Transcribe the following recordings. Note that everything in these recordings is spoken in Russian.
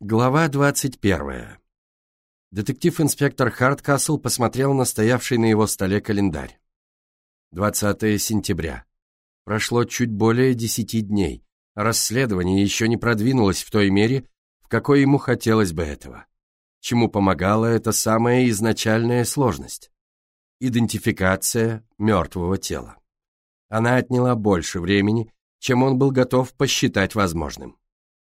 Глава 21. Детектив-инспектор Харткасл посмотрел на стоявший на его столе календарь. 20 сентября. Прошло чуть более десяти дней, расследование еще не продвинулось в той мере, в какой ему хотелось бы этого. Чему помогала эта самая изначальная сложность? Идентификация мертвого тела. Она отняла больше времени, чем он был готов посчитать возможным.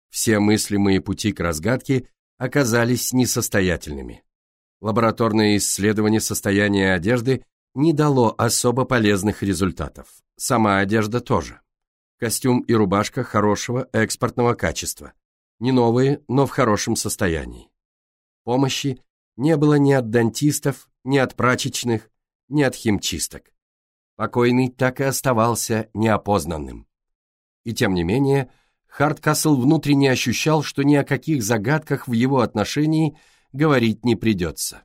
Все мыслимые пути к разгадке оказались несостоятельными. Лабораторное исследование состояния одежды не дало особо полезных результатов. Сама одежда тоже. Костюм и рубашка хорошего экспортного качества. Не новые, но в хорошем состоянии. Помощи не было ни от дантистов, ни от прачечных, ни от химчисток. Покойный так и оставался неопознанным. И тем не менее, Хардкасл внутренне ощущал, что ни о каких загадках в его отношении говорить не придется.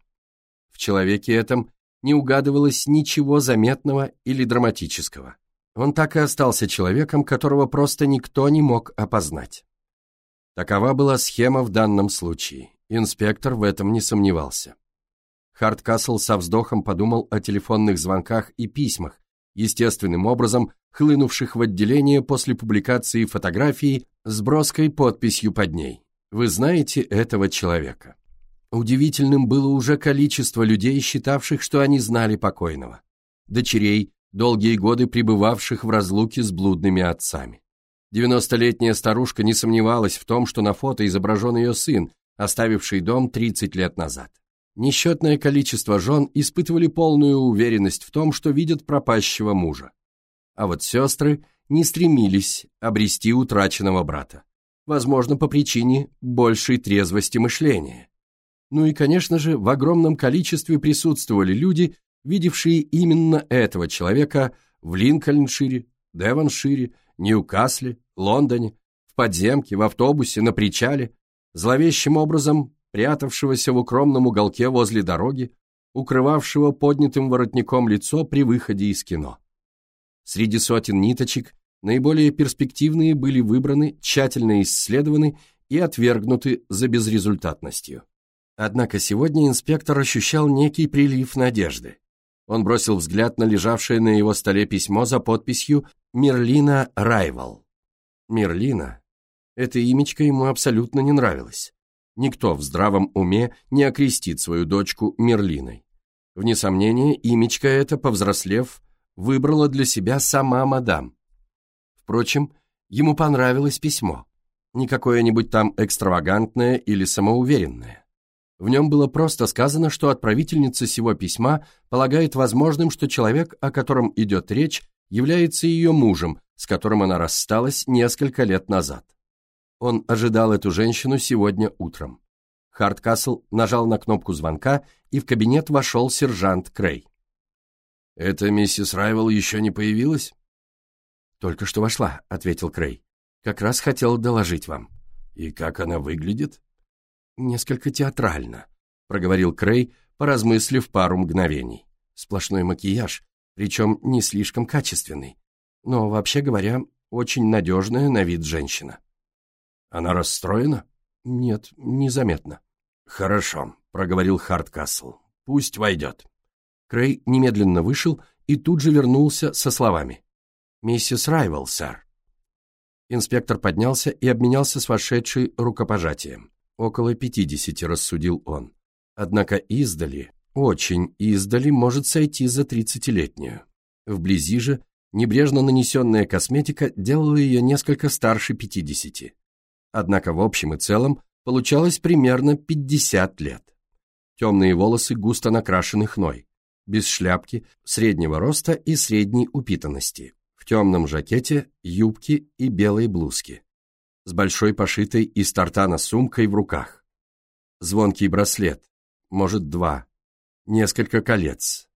В человеке этом не угадывалось ничего заметного или драматического. Он так и остался человеком, которого просто никто не мог опознать. Такова была схема в данном случае. Инспектор в этом не сомневался. Хардкасл со вздохом подумал о телефонных звонках и письмах, естественным образом хлынувших в отделение после публикации фотографии с броской подписью под ней. Вы знаете этого человека. Удивительным было уже количество людей, считавших, что они знали покойного. Дочерей, долгие годы пребывавших в разлуке с блудными отцами. Девяностолетняя старушка не сомневалась в том, что на фото изображен ее сын, оставивший дом 30 лет назад. Несчетное количество жен испытывали полную уверенность в том, что видят пропащего мужа. А вот сестры не стремились обрести утраченного брата. Возможно, по причине большей трезвости мышления. Ну и, конечно же, в огромном количестве присутствовали люди, видевшие именно этого человека в Линкольншире, Девоншире, Ньюкасле, Лондоне, в подземке, в автобусе, на причале, зловещим образом прятавшегося в укромном уголке возле дороги, укрывавшего поднятым воротником лицо при выходе из кино. Среди сотен ниточек наиболее перспективные были выбраны, тщательно исследованы и отвергнуты за безрезультатностью. Однако сегодня инспектор ощущал некий прилив надежды. Он бросил взгляд на лежавшее на его столе письмо за подписью «Мерлина Райвал». Мерлина. Это имечко ему абсолютно не нравилось. Никто в здравом уме не окрестит свою дочку Мерлиной. Вне сомнения, имечко это, повзрослев, выбрала для себя сама мадам. Впрочем, ему понравилось письмо. Не какое-нибудь там экстравагантное или самоуверенное. В нем было просто сказано, что отправительница сего письма полагает возможным, что человек, о котором идет речь, является ее мужем, с которым она рассталась несколько лет назад. Он ожидал эту женщину сегодня утром. Хардкасл нажал на кнопку звонка, и в кабинет вошел сержант Крей. «Это миссис Райвел еще не появилась?» «Только что вошла», — ответил Крей. «Как раз хотел доложить вам». «И как она выглядит?» «Несколько театрально», — проговорил Крей, поразмыслив пару мгновений. «Сплошной макияж, причем не слишком качественный. Но, вообще говоря, очень надежная на вид женщина». Она расстроена? Нет, незаметно. Хорошо, проговорил Хардкасл. Пусть войдет. Крей немедленно вышел и тут же вернулся со словами. «Миссис Райвел, сэр». Инспектор поднялся и обменялся с вошедшей рукопожатием. Около пятидесяти, рассудил он. Однако издали, очень издали, может сойти за тридцатилетнюю. Вблизи же небрежно нанесенная косметика делала ее несколько старше пятидесяти однако в общем и целом получалось примерно 50 лет. Темные волосы густо накрашены хной, без шляпки, среднего роста и средней упитанности, в темном жакете, юбке и белой блузке, с большой пошитой из тартана сумкой в руках. Звонкий браслет, может два, несколько колец.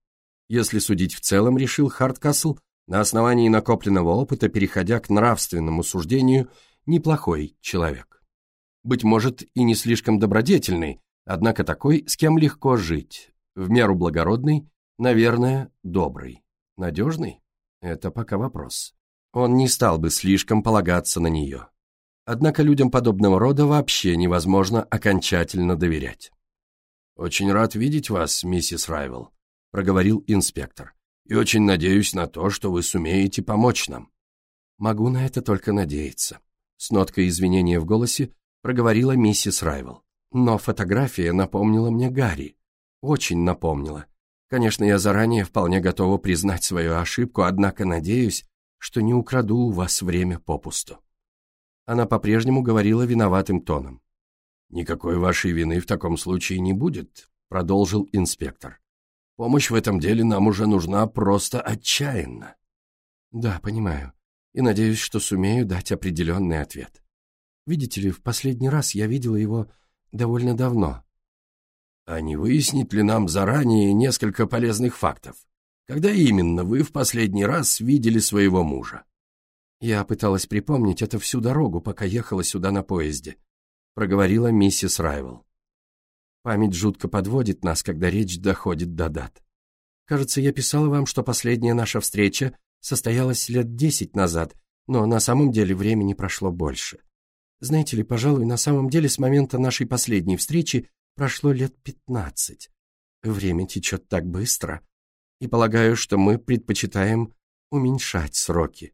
Если судить в целом, решил Хардкасл, на основании накопленного опыта, переходя к нравственному суждению – неплохой человек. Быть может, и не слишком добродетельный, однако такой, с кем легко жить, в меру благородный, наверное, добрый. Надежный? Это пока вопрос. Он не стал бы слишком полагаться на нее. Однако людям подобного рода вообще невозможно окончательно доверять. «Очень рад видеть вас, миссис Райвел», — проговорил инспектор, «и очень надеюсь на то, что вы сумеете помочь нам». «Могу на это только надеяться», — с ноткой извинения в голосе проговорила миссис Райвел. «Но фотография напомнила мне Гарри. Очень напомнила. Конечно, я заранее вполне готова признать свою ошибку, однако надеюсь, что не украду у вас время попусту». Она по-прежнему говорила виноватым тоном. «Никакой вашей вины в таком случае не будет», — продолжил инспектор. «Помощь в этом деле нам уже нужна просто отчаянно». «Да, понимаю, и надеюсь, что сумею дать определенный ответ. Видите ли, в последний раз я видела его довольно давно». «А не выяснить ли нам заранее несколько полезных фактов? Когда именно вы в последний раз видели своего мужа?» Я пыталась припомнить это всю дорогу, пока ехала сюда на поезде, проговорила миссис Райвел. Память жутко подводит нас, когда речь доходит до дат. Кажется, я писала вам, что последняя наша встреча состоялась лет десять назад, но на самом деле времени прошло больше. Знаете ли, пожалуй, на самом деле с момента нашей последней встречи прошло лет пятнадцать. Время течет так быстро, и полагаю, что мы предпочитаем уменьшать сроки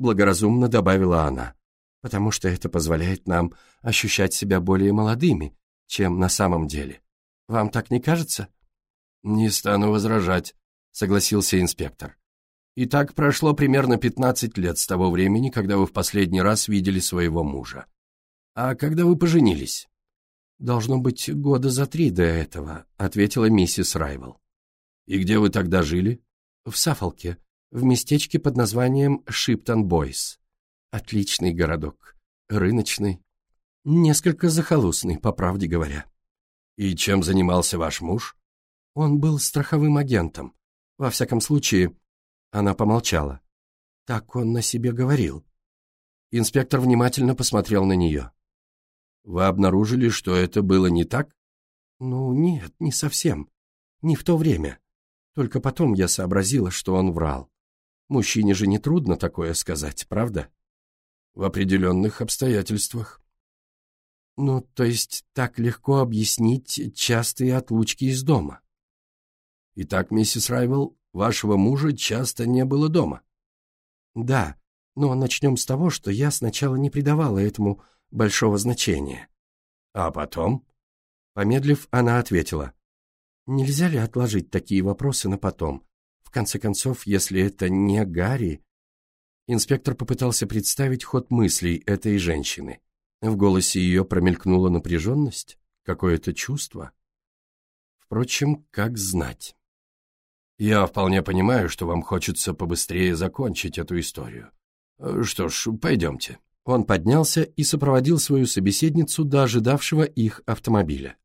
благоразумно добавила она, потому что это позволяет нам ощущать себя более молодыми, чем на самом деле. Вам так не кажется? Не стану возражать, согласился инспектор. И так прошло примерно 15 лет с того времени, когда вы в последний раз видели своего мужа. А когда вы поженились? Должно быть, года за три до этого, ответила миссис Райвел. И где вы тогда жили? В Сафолке, в местечке под названием Шиптон-Бойс. Отличный городок, рыночный, несколько захолустный, по правде говоря. И чем занимался ваш муж? Он был страховым агентом. Во всяком случае, она помолчала. Так он на себе говорил. Инспектор внимательно посмотрел на нее. Вы обнаружили, что это было не так? Ну, нет, не совсем. Не в то время. Только потом я сообразила, что он врал. Мужчине же не трудно такое сказать, правда? В определенных обстоятельствах. Ну, то есть так легко объяснить частые отлучки из дома. Итак, миссис Райвел, вашего мужа часто не было дома. Да, но начнем с того, что я сначала не придавала этому большого значения. А потом? Помедлив, она ответила. Нельзя ли отложить такие вопросы на потом? В конце концов, если это не Гарри... Инспектор попытался представить ход мыслей этой женщины. В голосе ее промелькнула напряженность, какое-то чувство. Впрочем, как знать. Я вполне понимаю, что вам хочется побыстрее закончить эту историю. Что ж, пойдемте. Он поднялся и сопроводил свою собеседницу до ожидавшего их автомобиля.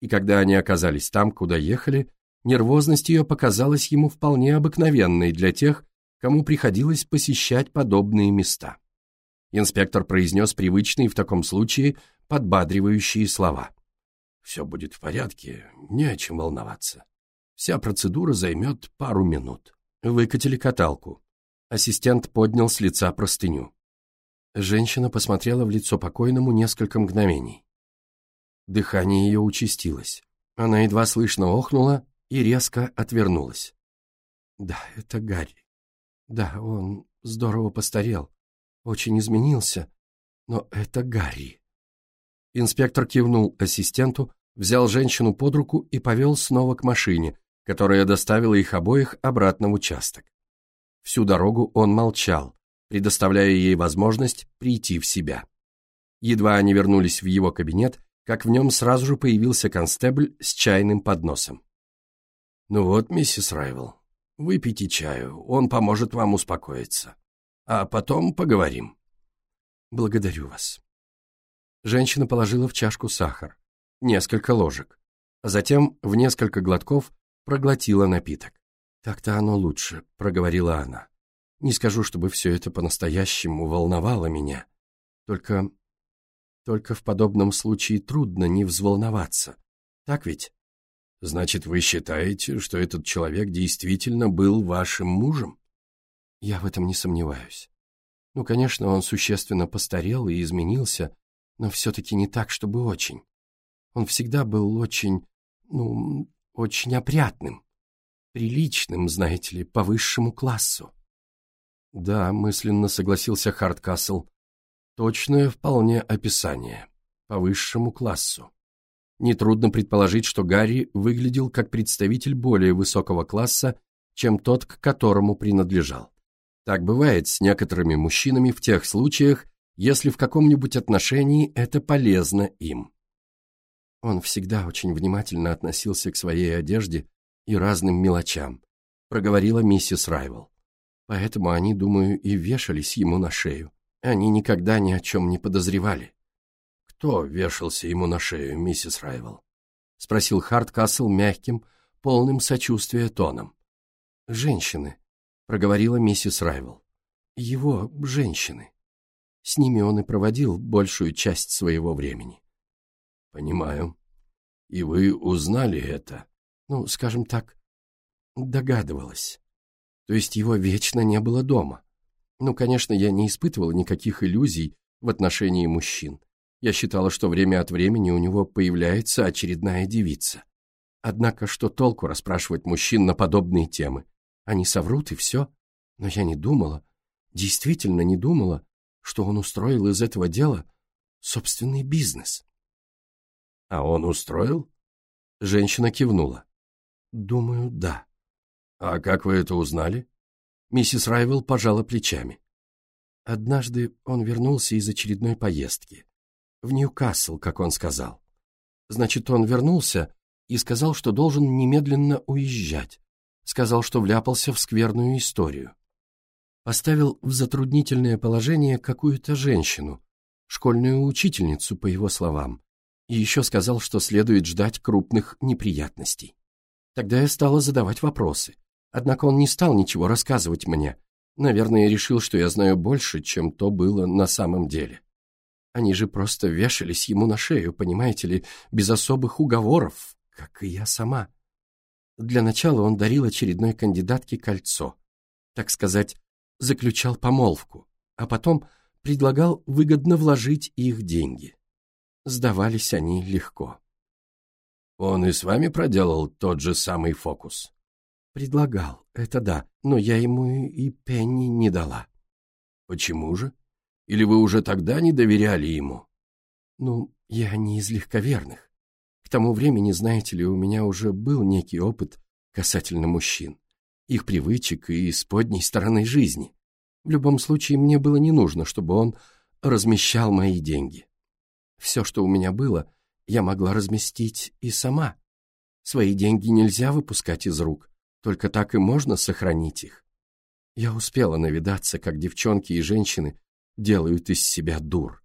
И когда они оказались там, куда ехали, Нервозность ее показалась ему вполне обыкновенной для тех, кому приходилось посещать подобные места. Инспектор произнес привычные в таком случае подбадривающие слова. «Все будет в порядке, не о чем волноваться. Вся процедура займет пару минут». Выкатили каталку. Ассистент поднял с лица простыню. Женщина посмотрела в лицо покойному несколько мгновений. Дыхание ее участилось. Она едва слышно охнула и резко отвернулась. Да, это Гарри. Да, он здорово постарел, очень изменился, но это Гарри. Инспектор кивнул ассистенту, взял женщину под руку и повел снова к машине, которая доставила их обоих обратно в участок. Всю дорогу он молчал, предоставляя ей возможность прийти в себя. Едва они вернулись в его кабинет, как в нем сразу же появился констебль с чайным подносом. «Ну вот, миссис Райвел, выпейте чаю, он поможет вам успокоиться. А потом поговорим». «Благодарю вас». Женщина положила в чашку сахар, несколько ложек, а затем в несколько глотков проглотила напиток. «Так-то оно лучше», — проговорила она. «Не скажу, чтобы все это по-настоящему волновало меня. Только... только в подобном случае трудно не взволноваться. Так ведь?» Значит, вы считаете, что этот человек действительно был вашим мужем? Я в этом не сомневаюсь. Ну, конечно, он существенно постарел и изменился, но все-таки не так, чтобы очень. Он всегда был очень, ну, очень опрятным, приличным, знаете ли, по высшему классу. Да, мысленно согласился Хардкасл. Точное вполне описание. По высшему классу. Нетрудно предположить, что Гарри выглядел как представитель более высокого класса, чем тот, к которому принадлежал. Так бывает с некоторыми мужчинами в тех случаях, если в каком-нибудь отношении это полезно им. Он всегда очень внимательно относился к своей одежде и разным мелочам, проговорила миссис Райвел. Поэтому они, думаю, и вешались ему на шею. Они никогда ни о чем не подозревали. «Кто вешался ему на шею, миссис Райвел?» — спросил Харткасл мягким, полным сочувствия тоном. «Женщины», — проговорила миссис Райвел. «Его женщины. С ними он и проводил большую часть своего времени». «Понимаю. И вы узнали это?» «Ну, скажем так, догадывалась. То есть его вечно не было дома. Ну, конечно, я не испытывала никаких иллюзий в отношении мужчин. Я считала, что время от времени у него появляется очередная девица. Однако, что толку расспрашивать мужчин на подобные темы? Они соврут и все. Но я не думала, действительно не думала, что он устроил из этого дела собственный бизнес. А он устроил? Женщина кивнула. Думаю, да. А как вы это узнали? Миссис Райвелл пожала плечами. Однажды он вернулся из очередной поездки. В Ньюкасл, как он сказал. Значит, он вернулся и сказал, что должен немедленно уезжать. Сказал, что вляпался в скверную историю. Поставил в затруднительное положение какую-то женщину, школьную учительницу, по его словам, и еще сказал, что следует ждать крупных неприятностей. Тогда я стала задавать вопросы. Однако он не стал ничего рассказывать мне. Наверное, решил, что я знаю больше, чем то было на самом деле. Они же просто вешались ему на шею, понимаете ли, без особых уговоров, как и я сама. Для начала он дарил очередной кандидатке кольцо. Так сказать, заключал помолвку, а потом предлагал выгодно вложить их деньги. Сдавались они легко. Он и с вами проделал тот же самый фокус? Предлагал, это да, но я ему и пенни не дала. Почему же? Или вы уже тогда не доверяли ему? Ну, я не из легковерных. К тому времени, знаете ли, у меня уже был некий опыт касательно мужчин, их привычек и исподней стороны жизни. В любом случае, мне было не нужно, чтобы он размещал мои деньги. Все, что у меня было, я могла разместить и сама. Свои деньги нельзя выпускать из рук, только так и можно сохранить их. Я успела навидаться, как девчонки и женщины делают из себя дур.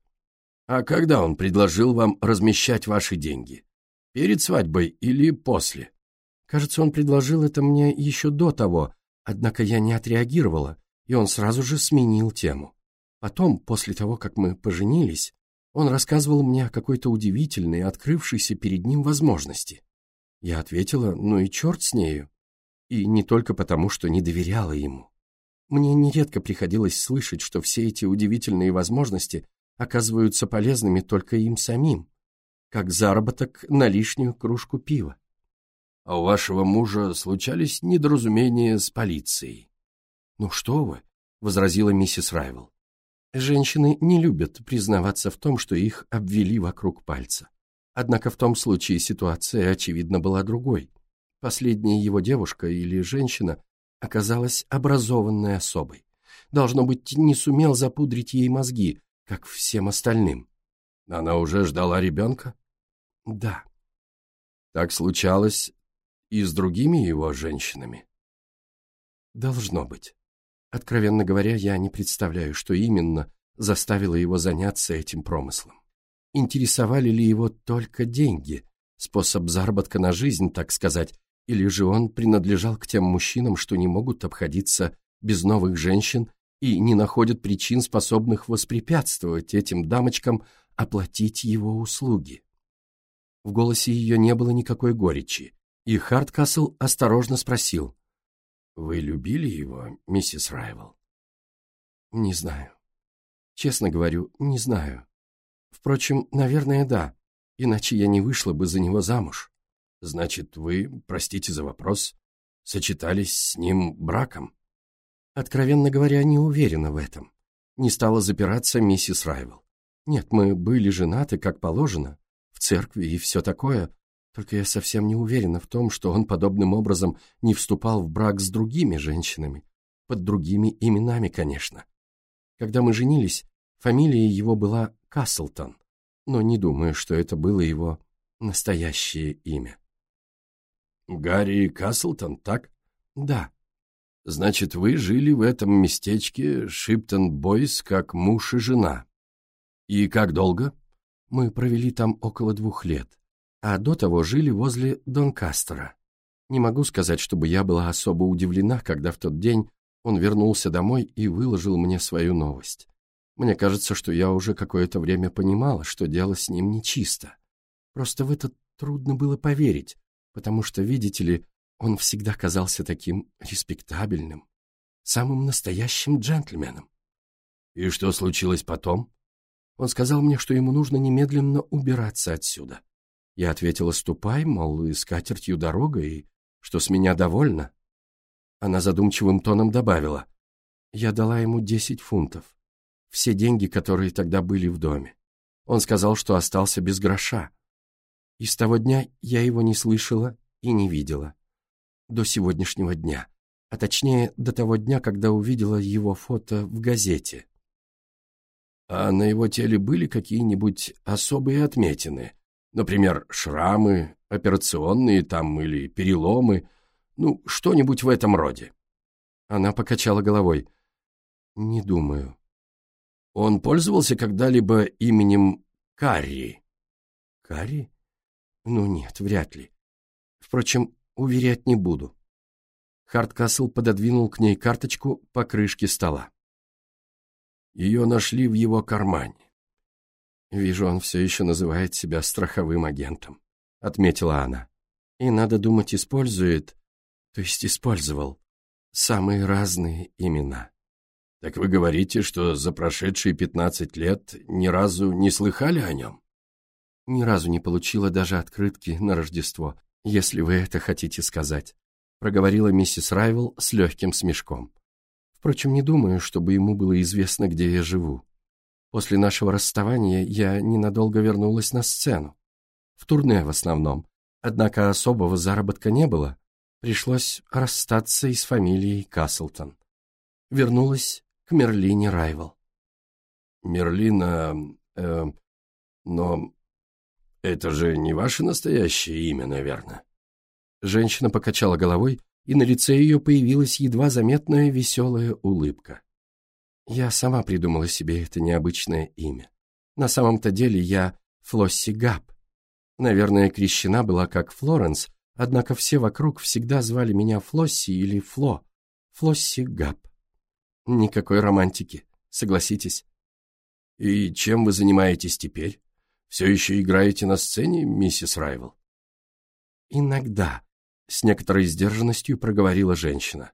А когда он предложил вам размещать ваши деньги? Перед свадьбой или после? Кажется, он предложил это мне еще до того, однако я не отреагировала, и он сразу же сменил тему. Потом, после того, как мы поженились, он рассказывал мне о какой-то удивительной, открывшейся перед ним возможности. Я ответила, ну и черт с нею. И не только потому, что не доверяла ему. Мне нередко приходилось слышать, что все эти удивительные возможности оказываются полезными только им самим, как заработок на лишнюю кружку пива. А у вашего мужа случались недоразумения с полицией? Ну что вы, — возразила миссис Райвел. Женщины не любят признаваться в том, что их обвели вокруг пальца. Однако в том случае ситуация, очевидно, была другой. Последняя его девушка или женщина оказалась образованной особой. Должно быть, не сумел запудрить ей мозги, как всем остальным. Она уже ждала ребенка? Да. Так случалось и с другими его женщинами? Должно быть. Откровенно говоря, я не представляю, что именно заставило его заняться этим промыслом. Интересовали ли его только деньги, способ заработка на жизнь, так сказать, или же он принадлежал к тем мужчинам, что не могут обходиться без новых женщин и не находят причин, способных воспрепятствовать этим дамочкам оплатить его услуги. В голосе ее не было никакой горечи, и Харткасл осторожно спросил, «Вы любили его, миссис Райвел?» «Не знаю. Честно говорю, не знаю. Впрочем, наверное, да, иначе я не вышла бы за него замуж. Значит, вы, простите за вопрос, сочетались с ним браком? Откровенно говоря, не уверена в этом. Не стала запираться миссис Райвел. Нет, мы были женаты, как положено, в церкви и все такое, только я совсем не уверена в том, что он подобным образом не вступал в брак с другими женщинами, под другими именами, конечно. Когда мы женились, фамилия его была Каслтон, но не думаю, что это было его настоящее имя. «Гарри Каслтон, так?» «Да». «Значит, вы жили в этом местечке Шиптон-Бойс как муж и жена. И как долго?» «Мы провели там около двух лет, а до того жили возле Донкастера. Не могу сказать, чтобы я была особо удивлена, когда в тот день он вернулся домой и выложил мне свою новость. Мне кажется, что я уже какое-то время понимала, что дело с ним нечисто. Просто в это трудно было поверить, потому что, видите ли, он всегда казался таким респектабельным, самым настоящим джентльменом. И что случилось потом? Он сказал мне, что ему нужно немедленно убираться отсюда. Я ответила, ступай, мол, и с катертью дорога, и что с меня довольна. Она задумчивым тоном добавила. Я дала ему десять фунтов. Все деньги, которые тогда были в доме. Он сказал, что остался без гроша. И с того дня я его не слышала и не видела. До сегодняшнего дня. А точнее, до того дня, когда увидела его фото в газете. А на его теле были какие-нибудь особые отметины? Например, шрамы, операционные там или переломы, ну, что-нибудь в этом роде. Она покачала головой. Не думаю. Он пользовался когда-либо именем Карри? Карри? Ну нет, вряд ли. Впрочем, уверять не буду. Хардкасл пододвинул к ней карточку по крышке стола. Ее нашли в его кармане. Вижу, он все еще называет себя страховым агентом, отметила она. И, надо думать, использует то есть использовал, самые разные имена. Так вы говорите, что за прошедшие пятнадцать лет ни разу не слыхали о нем? Ни разу не получила даже открытки на Рождество, если вы это хотите сказать, проговорила миссис Райвел с легким смешком. Впрочем, не думаю, чтобы ему было известно, где я живу. После нашего расставания я ненадолго вернулась на сцену. В турне в основном. Однако особого заработка не было, пришлось расстаться и с фамилией Каслтон. Вернулась к Мерлине Райвел. Мерлина... Э, но это же не ваше настоящее имя, наверное. Женщина покачала головой, и на лице ее появилась едва заметная веселая улыбка. Я сама придумала себе это необычное имя. На самом-то деле я Флосси Габ. Наверное, крещена была как Флоренс, Однако все вокруг всегда звали меня Флосси или Фло. Флосси Габ. Никакой романтики, согласитесь. И чем вы занимаетесь теперь? Все еще играете на сцене, миссис Райвел? Иногда, с некоторой сдержанностью проговорила женщина.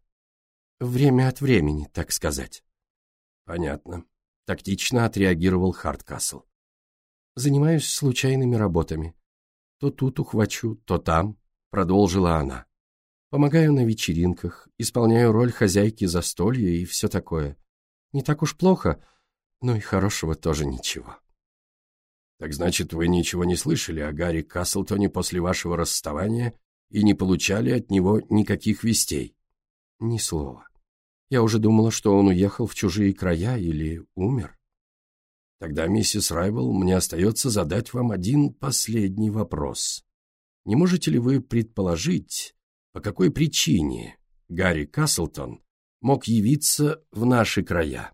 Время от времени, так сказать. Понятно. Тактично отреагировал Харткасл. Занимаюсь случайными работами. То тут ухвачу, то там продолжила она. Помогаю на вечеринках, исполняю роль хозяйки застолья и все такое. Не так уж плохо, но и хорошего тоже ничего. Так значит, вы ничего не слышали о Гарри Каслтоне после вашего расставания и не получали от него никаких вестей? Ни слова. Я уже думала, что он уехал в чужие края или умер. Тогда, миссис Райвел, мне остается задать вам один последний вопрос. Не можете ли вы предположить, по какой причине Гарри Каслтон мог явиться в наши края?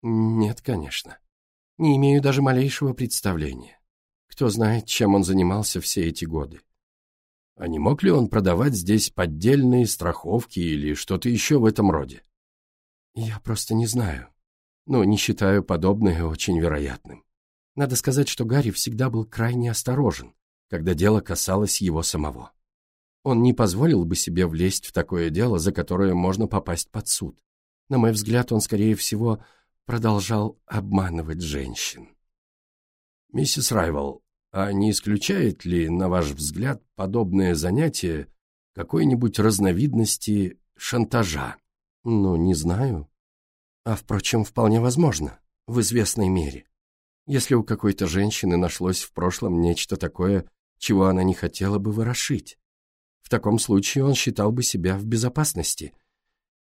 Нет, конечно. Не имею даже малейшего представления. Кто знает, чем он занимался все эти годы. А не мог ли он продавать здесь поддельные страховки или что-то еще в этом роде? Я просто не знаю, но не считаю подобное очень вероятным. Надо сказать, что Гарри всегда был крайне осторожен, когда дело касалось его самого. Он не позволил бы себе влезть в такое дело, за которое можно попасть под суд. На мой взгляд, он, скорее всего, продолжал обманывать женщин. Миссис Райвел, а не исключает ли, на ваш взгляд, подобное занятие какой-нибудь разновидности шантажа? Ну, не знаю. А, впрочем, вполне возможно, в известной мере. Если у какой-то женщины нашлось в прошлом нечто такое, чего она не хотела бы ворошить. В таком случае он считал бы себя в безопасности.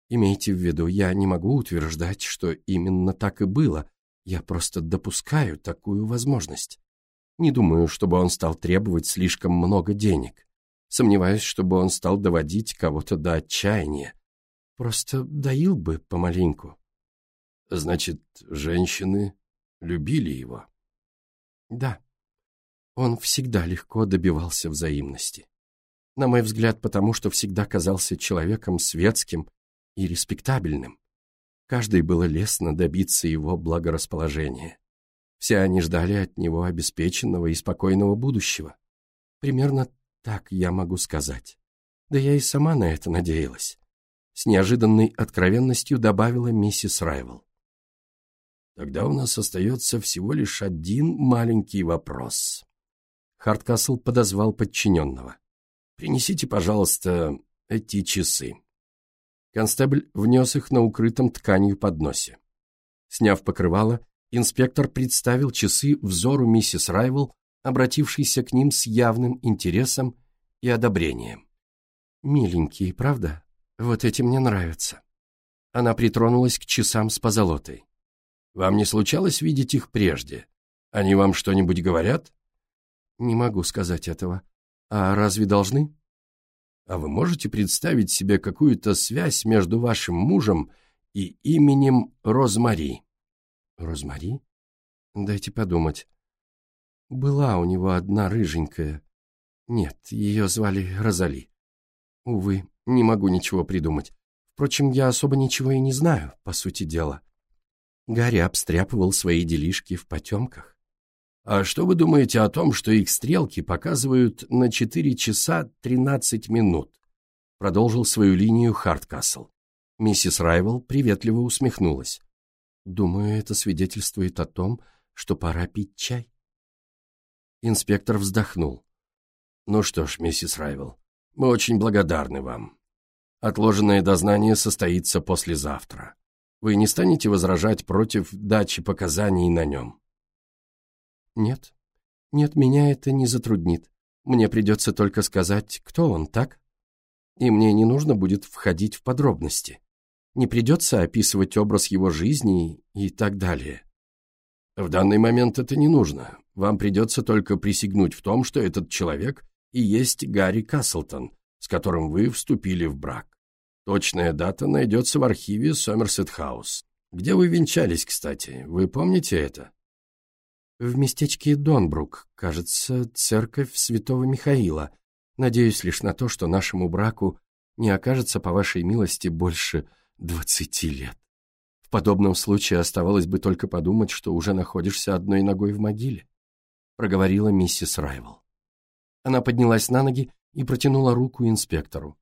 Имейте в виду, я не могу утверждать, что именно так и было, я просто допускаю такую возможность. Не думаю, чтобы он стал требовать слишком много денег. Сомневаюсь, чтобы он стал доводить кого-то до отчаяния. Просто доил бы помаленьку. Значит, женщины любили его? Да. Он всегда легко добивался взаимности. На мой взгляд, потому что всегда казался человеком светским и респектабельным. Каждой было лестно добиться его благорасположения. Все они ждали от него обеспеченного и спокойного будущего. Примерно так я могу сказать. Да я и сама на это надеялась. С неожиданной откровенностью добавила миссис Райвел. Тогда у нас остается всего лишь один маленький вопрос. Хардкасл подозвал подчиненного. «Принесите, пожалуйста, эти часы». Констебль внес их на укрытом тканью подносе. Сняв покрывало, инспектор представил часы взору миссис Райвел, обратившейся к ним с явным интересом и одобрением. «Миленькие, правда? Вот эти мне нравятся». Она притронулась к часам с позолотой. «Вам не случалось видеть их прежде? Они вам что-нибудь говорят?» «Не могу сказать этого. А разве должны?» А вы можете представить себе какую-то связь между вашим мужем и именем Розмари? Розмари? Дайте подумать. Была у него одна рыженькая. Нет, ее звали Розали. Увы, не могу ничего придумать. Впрочем, я особо ничего и не знаю, по сути дела. Гарри обстряпывал свои делишки в потемках. А что вы думаете о том, что их стрелки показывают на 4 часа 13 минут? Продолжил свою линию Харткасл. Миссис Райвел приветливо усмехнулась. Думаю, это свидетельствует о том, что пора пить чай. Инспектор вздохнул. Ну что ж, миссис Райвел, мы очень благодарны вам. Отложенное дознание состоится послезавтра. Вы не станете возражать против дачи показаний на нем? Нет. Нет, меня это не затруднит. Мне придется только сказать, кто он, так? И мне не нужно будет входить в подробности. Не придется описывать образ его жизни и так далее. В данный момент это не нужно. Вам придется только присягнуть в том, что этот человек и есть Гарри Каслтон, с которым вы вступили в брак. Точная дата найдется в архиве Сомерсет Хаус. Где вы венчались, кстати? Вы помните это? В местечке Донбрук, кажется, церковь святого Михаила. Надеюсь лишь на то, что нашему браку не окажется, по вашей милости, больше двадцати лет. В подобном случае оставалось бы только подумать, что уже находишься одной ногой в могиле, проговорила миссис Райвел. Она поднялась на ноги и протянула руку инспектору.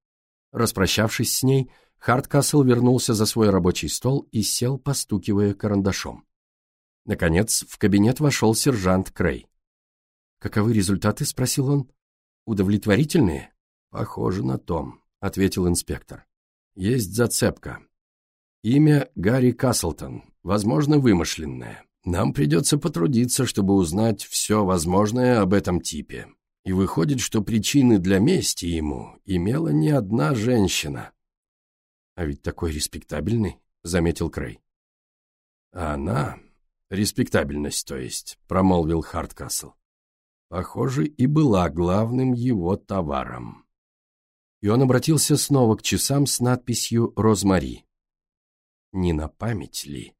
Распрощавшись с ней, Харткасл вернулся за свой рабочий стол и сел, постукивая карандашом. Наконец, в кабинет вошел сержант Крей. «Каковы результаты?» — спросил он. «Удовлетворительные?» «Похоже на том», — ответил инспектор. «Есть зацепка. Имя Гарри Каслтон, возможно, вымышленное. Нам придется потрудиться, чтобы узнать все возможное об этом типе. И выходит, что причины для мести ему имела не одна женщина». «А ведь такой респектабельный», — заметил Крей. «А она Респектабельность, то есть, промолвил Харткасл. Похоже, и была главным его товаром. И он обратился снова к часам с надписью «Розмари». Не на память ли?